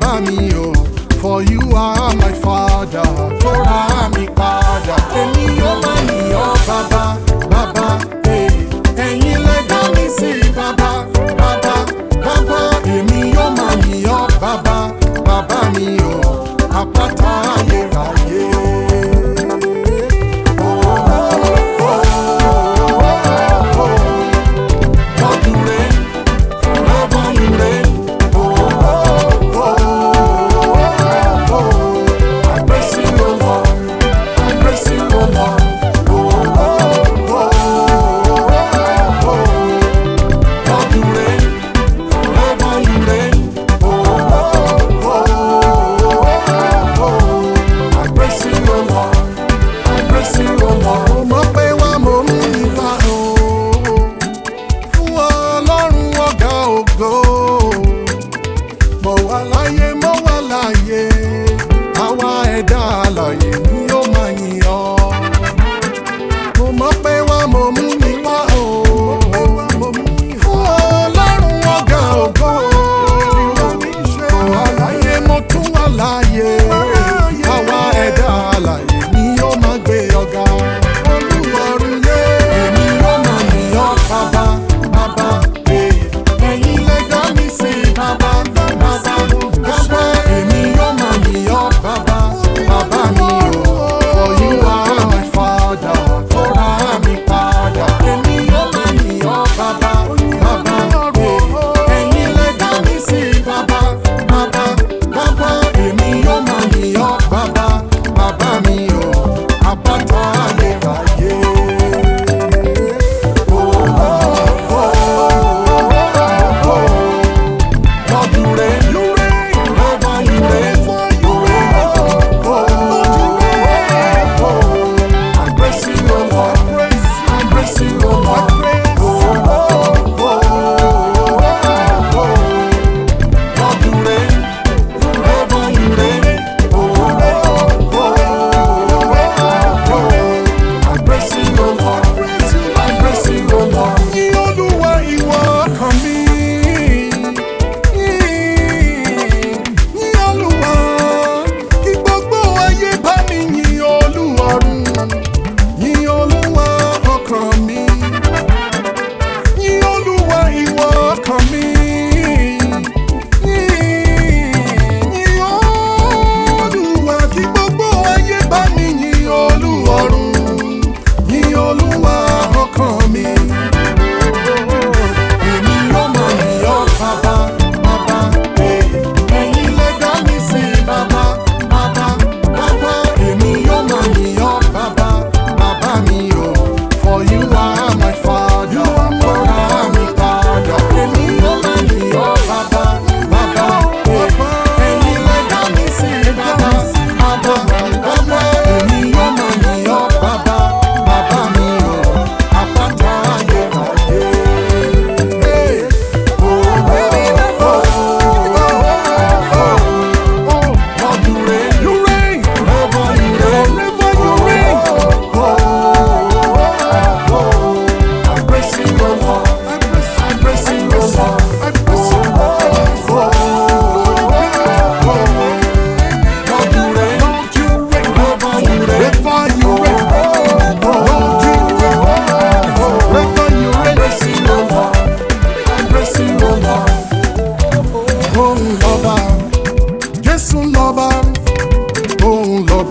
Oh, for you are my father. what?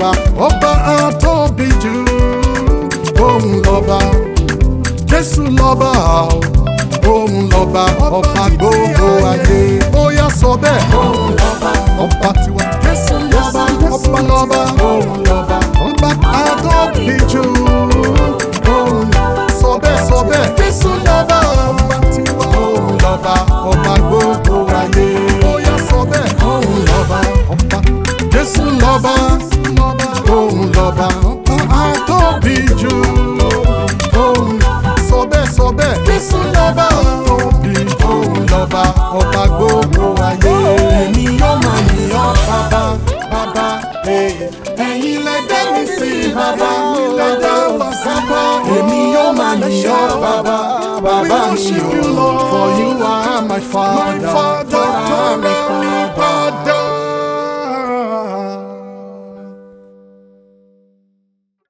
lọ́ba ọba àtọ́bí jù òun lọ́ba jésù lọ́ba òun lọ́ba ọba gbogbo ayé ó yá sọ bẹ́ẹ̀ òun lọ́ba ọba tiwa jésù lọ́ba ọba lọ́ba. ẹ̀yin lè dá mi sí bàbá mi lè dá mi sí bàbá èmi yóò máa yìn ọ́ bàbá bàbá mi ò for you are my father. My father.